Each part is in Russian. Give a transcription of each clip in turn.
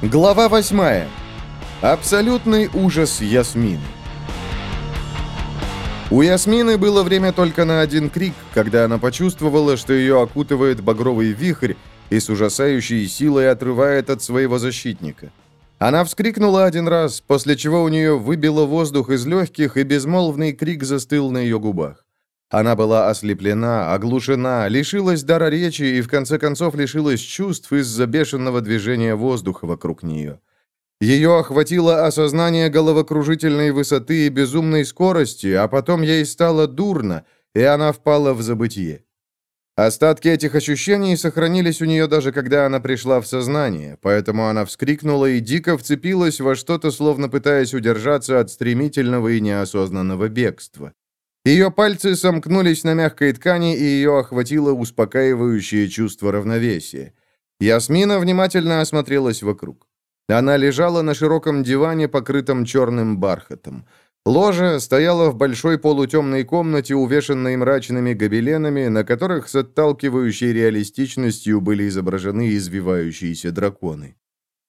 Глава 8. Абсолютный ужас Ясмины. У Ясмины было время только на один крик, когда она почувствовала, что ее окутывает багровый вихрь и с ужасающей силой отрывает от своего защитника. Она вскрикнула один раз, после чего у нее выбило воздух из легких, и безмолвный крик застыл на ее губах. Она была ослеплена, оглушена, лишилась дара речи и в конце концов лишилась чувств из-за бешеного движения воздуха вокруг нее. Ее охватило осознание головокружительной высоты и безумной скорости, а потом ей стало дурно, и она впала в забытье. Остатки этих ощущений сохранились у нее даже когда она пришла в сознание, поэтому она вскрикнула и дико вцепилась во что-то, словно пытаясь удержаться от стремительного и неосознанного бегства. Ее пальцы сомкнулись на мягкой ткани, и ее охватило успокаивающее чувство равновесия. Ясмина внимательно осмотрелась вокруг. Она лежала на широком диване, покрытом черным бархатом. Ложа стояла в большой полутемной комнате, увешанной мрачными гобеленами, на которых с отталкивающей реалистичностью были изображены извивающиеся драконы.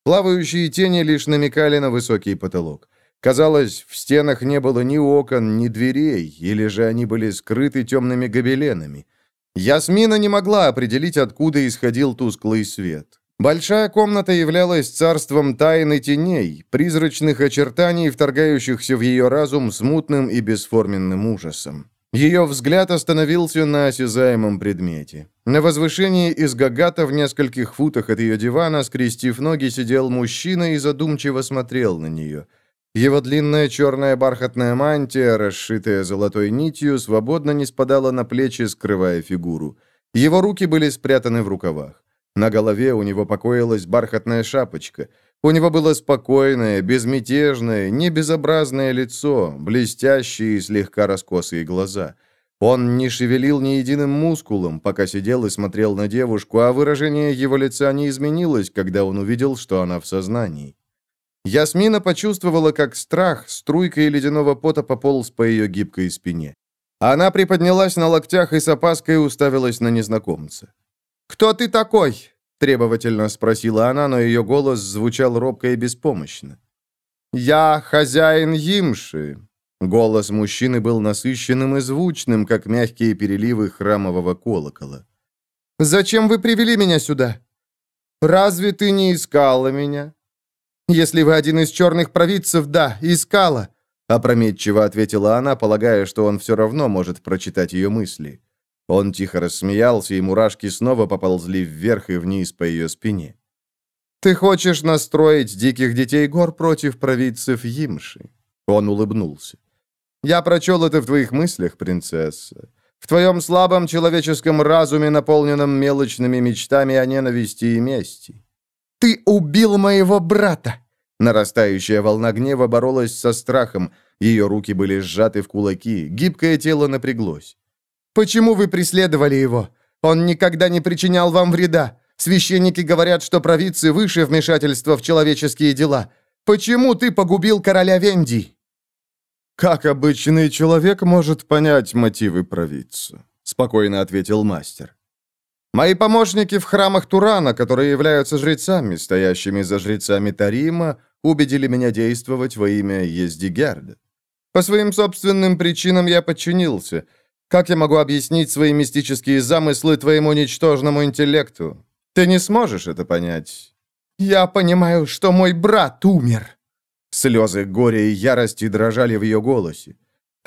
Плавающие тени лишь намекали на высокий потолок. Казалось, в стенах не было ни окон, ни дверей, или же они были скрыты темными гобеленами. Ясмина не могла определить, откуда исходил тусклый свет. Большая комната являлась царством тайны теней, призрачных очертаний, вторгающихся в ее разум смутным и бесформенным ужасом. Ее взгляд остановился на осязаемом предмете. На возвышении из гагата в нескольких футах от ее дивана, скрестив ноги, сидел мужчина и задумчиво смотрел на нее. Его длинная черная бархатная мантия, расшитая золотой нитью, свободно не спадала на плечи, скрывая фигуру. Его руки были спрятаны в рукавах. На голове у него покоилась бархатная шапочка. У него было спокойное, безмятежное, не безобразное лицо, блестящие и слегка раскосые глаза. Он не шевелил ни единым мускулом, пока сидел и смотрел на девушку, а выражение его лица не изменилось, когда он увидел, что она в сознании. Ясмина почувствовала, как страх струйкой ледяного пота пополз по ее гибкой спине. Она приподнялась на локтях и с опаской уставилась на незнакомца. «Кто ты такой?» — требовательно спросила она, но ее голос звучал робко и беспомощно. «Я хозяин Имши». Голос мужчины был насыщенным и звучным, как мягкие переливы храмового колокола. «Зачем вы привели меня сюда? Разве ты не искала меня?» «Если вы один из черных провидцев, да, искала», — опрометчиво ответила она, полагая, что он все равно может прочитать ее мысли. Он тихо рассмеялся, и мурашки снова поползли вверх и вниз по ее спине. «Ты хочешь настроить диких детей гор против провидцев Имши?» Он улыбнулся. «Я прочел это в твоих мыслях, принцесса. В твоем слабом человеческом разуме, наполненном мелочными мечтами о ненависти и мести. Ты убил моего брата!» Нарастающая волна гнева боролась со страхом. Ее руки были сжаты в кулаки, гибкое тело напряглось. Почему вы преследовали его? Он никогда не причинял вам вреда. Священники говорят, что провидцы выше вмешательства в человеческие дела. Почему ты погубил короля Венди?» «Как обычный человек может понять мотивы провидца?» — спокойно ответил мастер. «Мои помощники в храмах Турана, которые являются жрецами, стоящими за жрецами Тарима, убедили меня действовать во имя Ездигерда. По своим собственным причинам я подчинился — как я могу объяснить свои мистические замыслы твоему ничтожному интеллекту? Ты не сможешь это понять. Я понимаю, что мой брат умер. Слезы горя и ярости дрожали в ее голосе.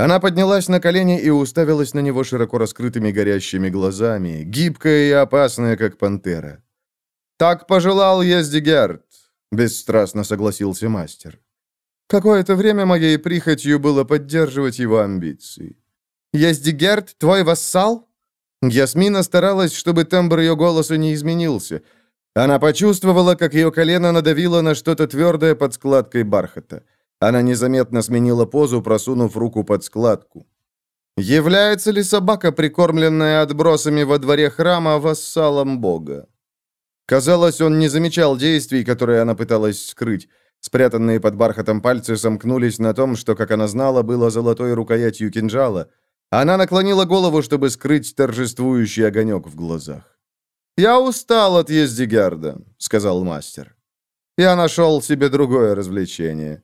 Она поднялась на колени и уставилась на него широко раскрытыми горящими глазами, гибкая и опасная, как пантера. «Так пожелал Ездигерд», — бесстрастно согласился мастер. Какое-то время моей прихотью было поддерживать его амбиции. Ездигерд, твой вассал?» Ясмина старалась, чтобы тембр ее голоса не изменился. Она почувствовала, как ее колено надавило на что-то твердое под складкой бархата. Она незаметно сменила позу, просунув руку под складку. «Является ли собака, прикормленная отбросами во дворе храма, вассалом Бога?» Казалось, он не замечал действий, которые она пыталась скрыть. Спрятанные под бархатом пальцы сомкнулись на том, что, как она знала, было золотой рукоятью кинжала — она наклонила голову, чтобы скрыть торжествующий огонек в глазах. «Я устал от Ездигерда», — сказал мастер. Я нашел себе другое развлечение.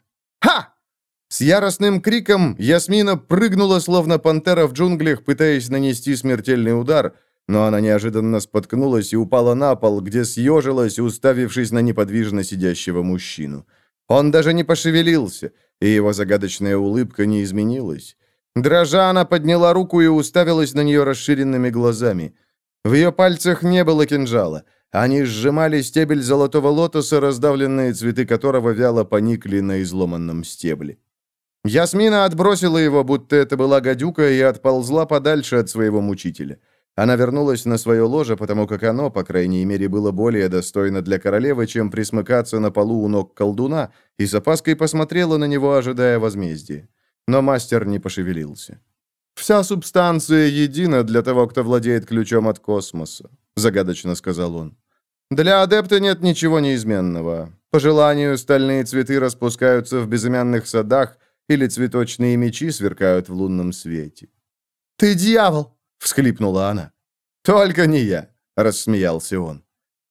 С яростным криком Ясмина прыгнула, словно пантера в джунглях, пытаясь нанести смертельный удар, но она неожиданно споткнулась и упала на пол, где съежилась, уставившись на неподвижно сидящего мужчину. Он даже не пошевелился, и его загадочная улыбка не изменилась. Дрожа, она подняла руку и уставилась на нее расширенными глазами. В ее пальцах не было кинжала. Они сжимали стебель золотого лотоса, раздавленные цветы которого вяло поникли на изломанном стебле. Ясмина отбросила его, будто это была гадюка, и отползла подальше от своего мучителя. Она вернулась на свое ложе, потому как оно, по крайней мере, было более достойно для королевы, чем присмыкаться на полу у ног колдуна, и с опаской посмотрела на него, ожидая возмездия. Но мастер не пошевелился. «Вся субстанция едина для того, кто владеет ключом от космоса», — загадочно сказал он. «Для адепта нет ничего неизменного. По желанию, стальные цветы распускаются в безымянных садах, или цветочные мечи сверкают в лунном свете». «Ты дьявол!» — всхлипнула она. «Только не я», — рассмеялся он.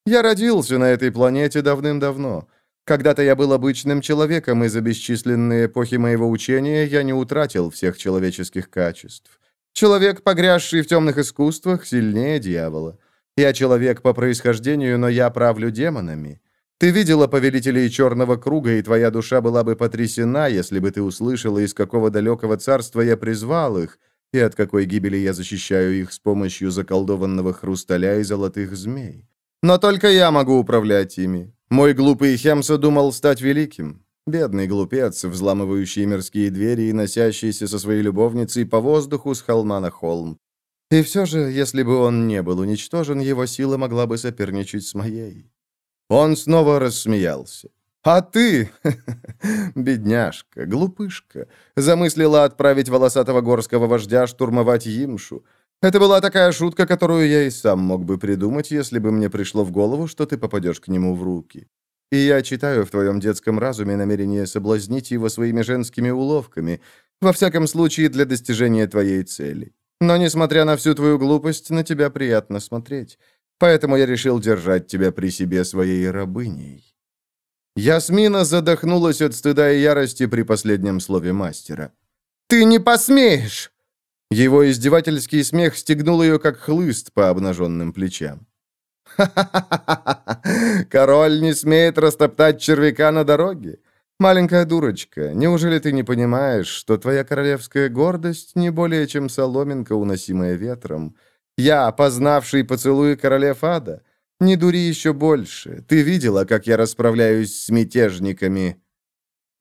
«Я родился на этой планете давным-давно. Когда-то я был обычным человеком, и за бесчисленные эпохи моего учения я не утратил всех человеческих качеств. Человек, погрязший в темных искусствах, сильнее дьявола. Я человек по происхождению, но я правлю демонами. Ты видела повелителей Черного Круга, и твоя душа была бы потрясена, если бы ты услышала, из какого далекого царства я призвал их, и от какой гибели я защищаю их с помощью заколдованного хрусталя и золотых змей. Но только я могу управлять ими. Мой глупый Хемса думал стать великим. Бедный глупец, взламывающий мирские двери и носящийся со своей любовницей по воздуху с холма на холм. И все же, если бы он не был уничтожен, его сила могла бы соперничать с моей. Он снова рассмеялся. «А ты, бедняжка, глупышка, замыслила отправить волосатого горского вождя штурмовать Имшу. Это была такая шутка, которую я и сам мог бы придумать, если бы мне пришло в голову, что ты попадешь к нему в руки. И я читаю в твоем детском разуме намерение соблазнить его своими женскими уловками, во всяком случае для достижения твоей цели. Но, несмотря на всю твою глупость, на тебя приятно смотреть. Поэтому я решил держать тебя при себе своей рабыней». Ясмина задохнулась от стыда и ярости при последнем слове мастера. «Ты не посмеешь!» Его издевательский смех стегнул ее, как хлыст по обнаженным плечам. «Ха-ха-ха! Король не смеет растоптать червяка на дороге? Маленькая дурочка, неужели ты не понимаешь, что твоя королевская гордость не более чем соломинка, уносимая ветром? Я, познавший поцелуи королев ада? Не дури еще больше. Ты видела, как я расправляюсь с мятежниками?»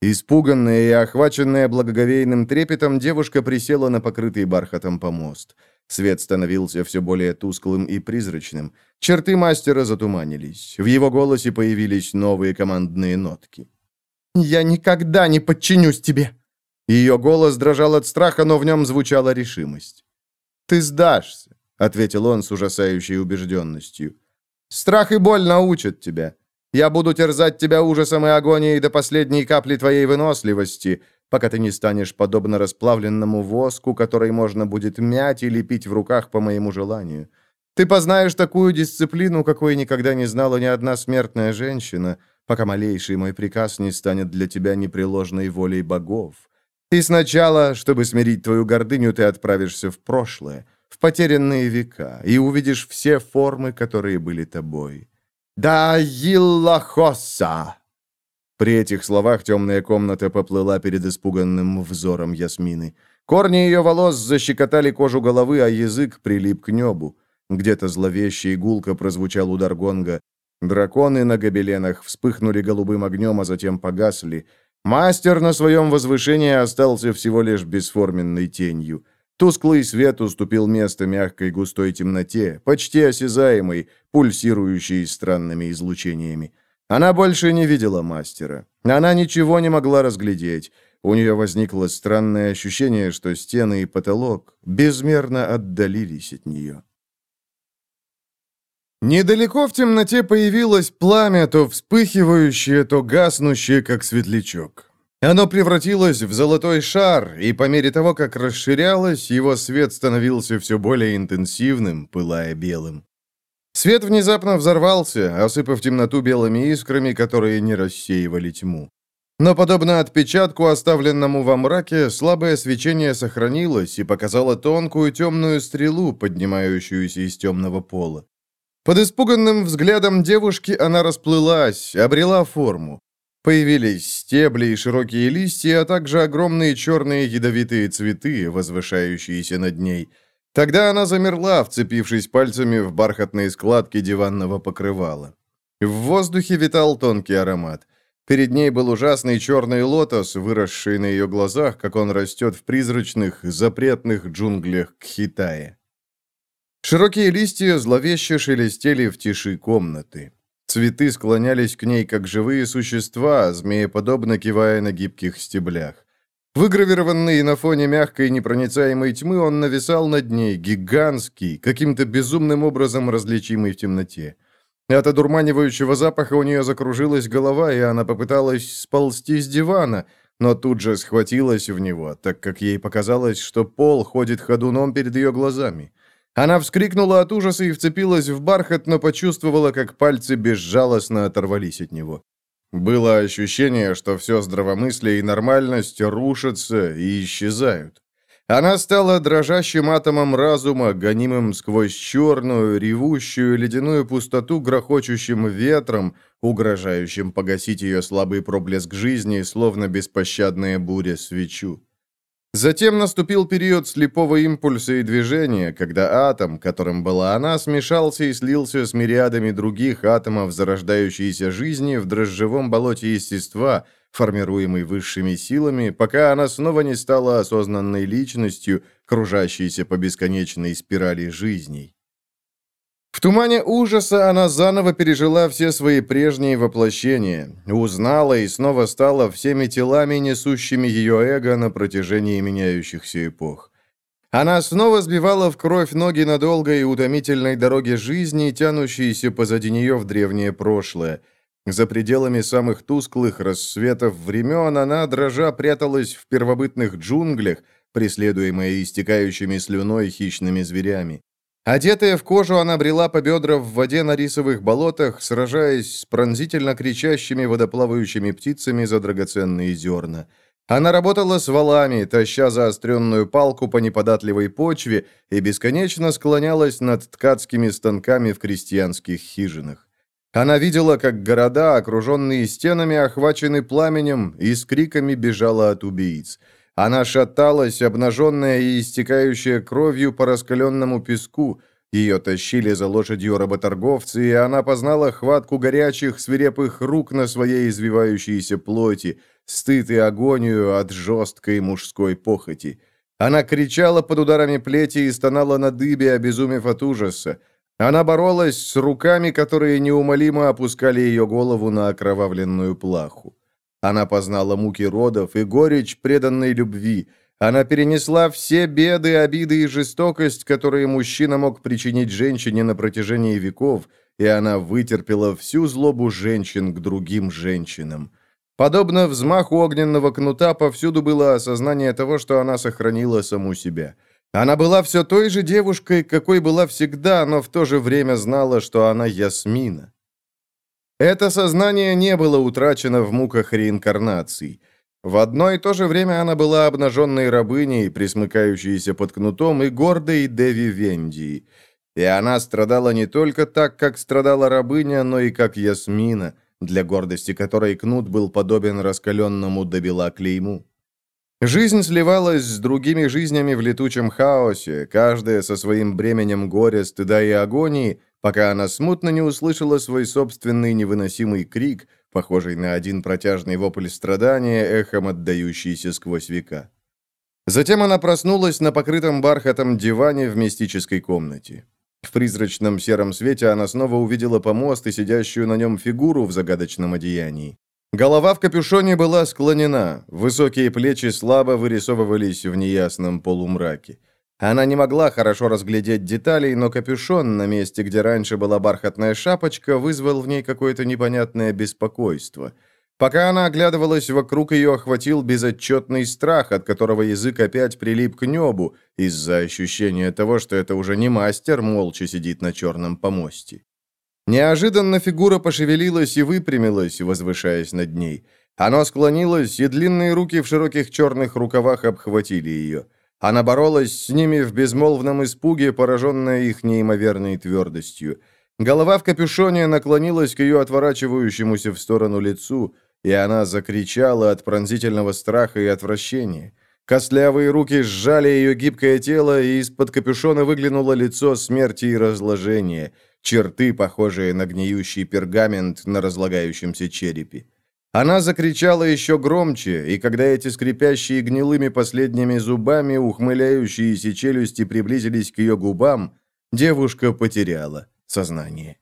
Испуганная и охваченная благоговейным трепетом, девушка присела на покрытый бархатом помост. Свет становился все более тусклым и призрачным. Черты мастера затуманились. В его голосе появились новые командные нотки. «Я никогда не подчинюсь тебе!» Ее голос дрожал от страха, но в нем звучала решимость. «Ты сдашься», — ответил он с ужасающей убежденностью. «Страх и боль научат тебя. Я буду терзать тебя ужасом и агонией до последней капли твоей выносливости, пока ты не станешь подобно расплавленному воску, который можно будет мять и лепить в руках по моему желанию. Ты познаешь такую дисциплину, какой никогда не знала ни одна смертная женщина, пока малейший мой приказ не станет для тебя непреложной волей богов. И сначала, чтобы смирить твою гордыню, ты отправишься в прошлое, в потерянные века, и увидишь все формы, которые были тобой. «Да Иллахоса!» При этих словах темная комната поплыла перед испуганным взором Ясмины. Корни ее волос защекотали кожу головы, а язык прилип к небу. Где-то зловеще и гулко прозвучал удар гонга. Драконы на гобеленах вспыхнули голубым огнем, а затем погасли. Мастер на своем возвышении остался всего лишь бесформенной тенью. Тусклый свет уступил место мягкой густой темноте, почти осязаемой, пульсирующей странными излучениями. Она больше не видела мастера. Она ничего не могла разглядеть. У нее возникло странное ощущение, что стены и потолок безмерно отдалились от нее. Недалеко в темноте появилось пламя, то вспыхивающее, то гаснущее, как светлячок. Оно превратилось в золотой шар, и по мере того, как расширялось, его свет становился все более интенсивным, пылая белым. Свет внезапно взорвался, осыпав темноту белыми искрами, которые не рассеивали тьму. Но, подобно отпечатку, оставленному во мраке, слабое свечение сохранилось и показало тонкую темную стрелу, поднимающуюся из темного пола. Под испуганным взглядом девушки она расплылась, обрела форму. Появились стебли и широкие листья, а также огромные черные ядовитые цветы, возвышающиеся над ней. Тогда она замерла, вцепившись пальцами в бархатные складки диванного покрывала. В воздухе витал тонкий аромат. Перед ней был ужасный черный лотос, выросший на ее глазах, как он растет в призрачных, запретных джунглях Кхитая. Широкие листья зловеще шелестели в тиши комнаты. Цветы склонялись к ней, как живые существа, змееподобно кивая на гибких стеблях. Выгравированный на фоне мягкой непроницаемой тьмы, он нависал над ней, гигантский, каким-то безумным образом различимый в темноте. От одурманивающего запаха у нее закружилась голова, и она попыталась сползти с дивана, но тут же схватилась в него, так как ей показалось, что пол ходит ходуном перед ее глазами. Она вскрикнула от ужаса и вцепилась в бархат, но почувствовала, как пальцы безжалостно оторвались от него. Было ощущение, что все здравомыслие и нормальность рушатся и исчезают. Она стала дрожащим атомом разума, гонимым сквозь черную, ревущую ледяную пустоту грохочущим ветром, угрожающим погасить ее слабый проблеск жизни, словно беспощадная буря свечу. Затем наступил период слепого импульса и движения, когда атом, которым была она, смешался и слился с мириадами других атомов зарождающейся жизни в дрожжевом болоте естества, формируемый высшими силами, пока она снова не стала осознанной личностью, кружащейся по бесконечной спирали жизней. В тумане ужаса она заново пережила все свои прежние воплощения, узнала и снова стала всеми телами, несущими ее эго на протяжении меняющихся эпох. Она снова сбивала в кровь ноги на долгой и утомительной дороге жизни, тянущейся позади нее в древнее прошлое. За пределами самых тусклых рассветов времен она, дрожа, пряталась в первобытных джунглях, преследуемая истекающими слюной хищными зверями. Одетая в кожу, она брела по бедра в воде на рисовых болотах, сражаясь с пронзительно кричащими водоплавающими птицами за драгоценные зерна. Она работала с валами, таща заостренную палку по неподатливой почве и бесконечно склонялась над ткацкими станками в крестьянских хижинах. Она видела, как города, окруженные стенами, охвачены пламенем и с криками бежала от убийц – она шаталась, обнаженная и истекающая кровью по раскаленному песку. Ее тащили за лошадью работорговцы, и она познала хватку горячих, свирепых рук на своей извивающейся плоти, стыд и агонию от жесткой мужской похоти. Она кричала под ударами плети и стонала на дыбе, обезумев от ужаса. Она боролась с руками, которые неумолимо опускали ее голову на окровавленную плаху. Она познала муки родов и горечь преданной любви. Она перенесла все беды, обиды и жестокость, которые мужчина мог причинить женщине на протяжении веков, и она вытерпела всю злобу женщин к другим женщинам. Подобно взмаху огненного кнута, повсюду было осознание того, что она сохранила саму себя. Она была все той же девушкой, какой была всегда, но в то же время знала, что она Ясмина. Это сознание не было утрачено в муках реинкарнаций. В одно и то же время она была обнаженной рабыней, присмыкающейся под кнутом, и гордой Деви Вендии. И она страдала не только так, как страдала рабыня, но и как Ясмина, для гордости которой кнут был подобен раскаленному добела клейму. Жизнь сливалась с другими жизнями в летучем хаосе, каждая со своим бременем горя, стыда и агонии, пока она смутно не услышала свой собственный невыносимый крик, похожий на один протяжный вопль страдания, эхом отдающийся сквозь века. Затем она проснулась на покрытом бархатом диване в мистической комнате. В призрачном сером свете она снова увидела помост и сидящую на нем фигуру в загадочном одеянии. Голова в капюшоне была склонена, высокие плечи слабо вырисовывались в неясном полумраке. Она не могла хорошо разглядеть деталей, но капюшон на месте, где раньше была бархатная шапочка, вызвал в ней какое-то непонятное беспокойство. Пока она оглядывалась, вокруг ее охватил безотчетный страх, от которого язык опять прилип к небу, из-за ощущения того, что это уже не мастер молча сидит на черном помосте. Неожиданно фигура пошевелилась и выпрямилась, возвышаясь над ней. Оно склонилось, и длинные руки в широких черных рукавах обхватили ее. Она боролась с ними в безмолвном испуге, пораженная их неимоверной твердостью. Голова в капюшоне наклонилась к ее отворачивающемуся в сторону лицу, и она закричала от пронзительного страха и отвращения. Костлявые руки сжали ее гибкое тело, и из-под капюшона выглянуло лицо смерти и разложения, черты, похожие на гниющий пергамент на разлагающемся черепе. Она закричала еще громче, и когда эти скрипящие гнилыми последними зубами ухмыляющиеся челюсти приблизились к ее губам, девушка потеряла сознание.